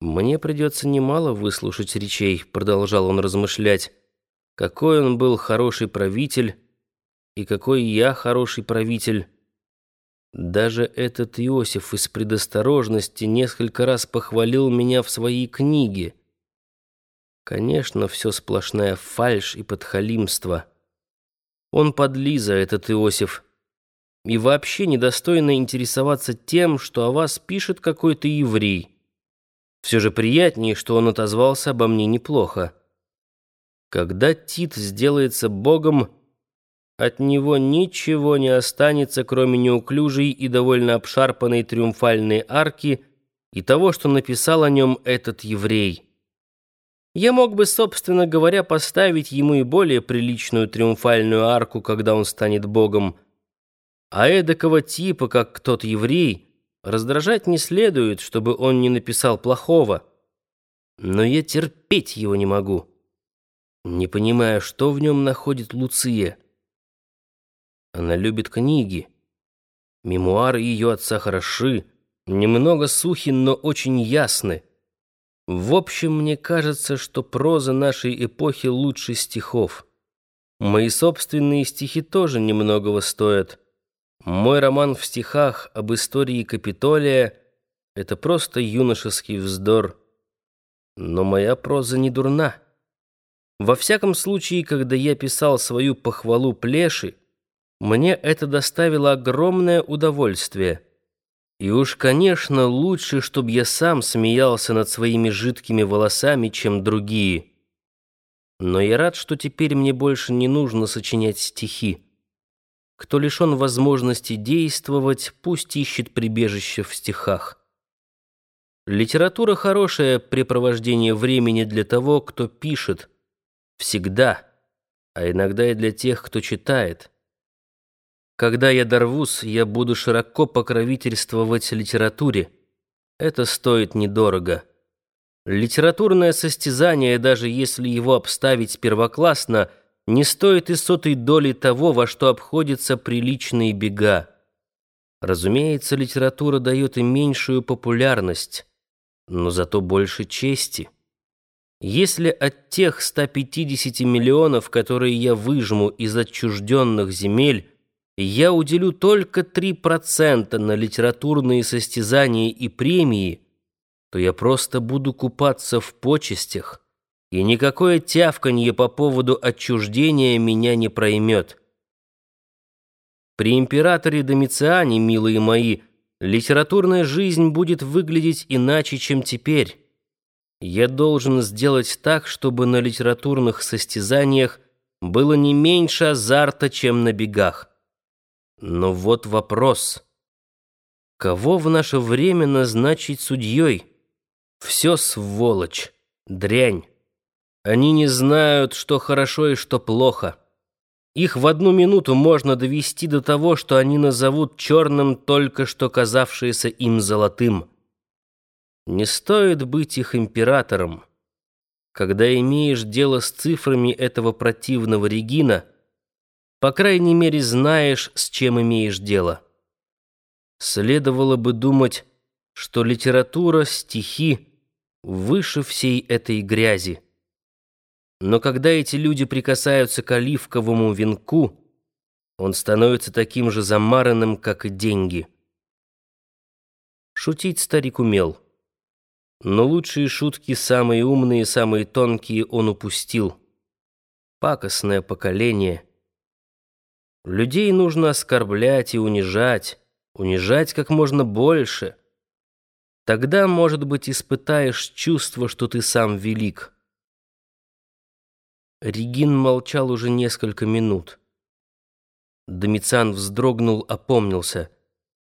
«Мне придется немало выслушать речей», — продолжал он размышлять. «Какой он был хороший правитель, и какой я хороший правитель. Даже этот Иосиф из предосторожности несколько раз похвалил меня в своей книге. Конечно, все сплошная фальшь и подхалимство. Он подлиза, этот Иосиф, и вообще недостойно интересоваться тем, что о вас пишет какой-то еврей». Все же приятнее, что он отозвался обо мне неплохо. Когда Тит сделается богом, от него ничего не останется, кроме неуклюжей и довольно обшарпанной триумфальной арки и того, что написал о нем этот еврей. Я мог бы, собственно говоря, поставить ему и более приличную триумфальную арку, когда он станет богом. А эдакого типа, как тот еврей — Раздражать не следует, чтобы он не написал плохого. Но я терпеть его не могу. Не понимая, что в нем находит Луция. Она любит книги. Мемуары ее отца хороши, немного сухи, но очень ясны. В общем, мне кажется, что проза нашей эпохи лучше стихов. Мои собственные стихи тоже немногого стоят. Мой роман в стихах об истории Капитолия — это просто юношеский вздор. Но моя проза не дурна. Во всяком случае, когда я писал свою похвалу Плеши, мне это доставило огромное удовольствие. И уж, конечно, лучше, чтобы я сам смеялся над своими жидкими волосами, чем другие. Но я рад, что теперь мне больше не нужно сочинять стихи. Кто лишен возможности действовать, пусть ищет прибежище в стихах. Литература — хорошее препровождение времени для того, кто пишет. Всегда. А иногда и для тех, кто читает. Когда я дорвусь, я буду широко покровительствовать литературе. Это стоит недорого. Литературное состязание, даже если его обставить первоклассно — не стоит и сотой доли того, во что обходятся приличные бега. Разумеется, литература дает им меньшую популярность, но зато больше чести. Если от тех 150 миллионов, которые я выжму из отчужденных земель, я уделю только 3% на литературные состязания и премии, то я просто буду купаться в почестях, и никакое тявканье по поводу отчуждения меня не проймет. При императоре Домициане, милые мои, литературная жизнь будет выглядеть иначе, чем теперь. Я должен сделать так, чтобы на литературных состязаниях было не меньше азарта, чем на бегах. Но вот вопрос. Кого в наше время назначить судьей? Все сволочь, дрянь. Они не знают, что хорошо и что плохо. Их в одну минуту можно довести до того, что они назовут черным только что казавшееся им золотым. Не стоит быть их императором. Когда имеешь дело с цифрами этого противного Регина, по крайней мере знаешь, с чем имеешь дело. Следовало бы думать, что литература, стихи выше всей этой грязи. Но когда эти люди прикасаются к оливковому венку, он становится таким же замаранным, как и деньги. Шутить старик умел. Но лучшие шутки, самые умные, самые тонкие, он упустил. Пакостное поколение. Людей нужно оскорблять и унижать, унижать как можно больше. Тогда, может быть, испытаешь чувство, что ты сам велик. Регин молчал уже несколько минут. Домициан вздрогнул, опомнился.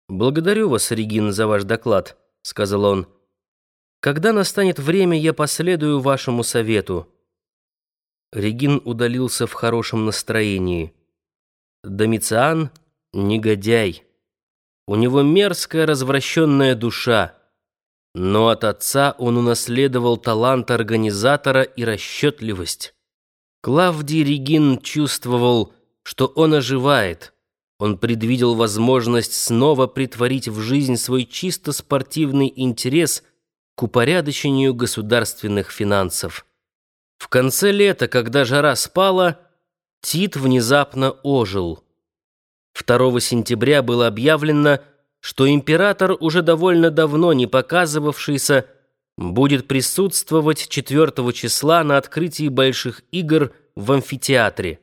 «Благодарю вас, Регин, за ваш доклад», — сказал он. «Когда настанет время, я последую вашему совету». Регин удалился в хорошем настроении. Домициан — негодяй. У него мерзкая развращенная душа. Но от отца он унаследовал талант организатора и расчетливость. Клавдий Регин чувствовал, что он оживает. Он предвидел возможность снова притворить в жизнь свой чисто спортивный интерес к упорядочению государственных финансов. В конце лета, когда жара спала, Тит внезапно ожил. 2 сентября было объявлено, что император, уже довольно давно не показывавшийся, будет присутствовать 4 числа на открытии больших игр в амфитеатре.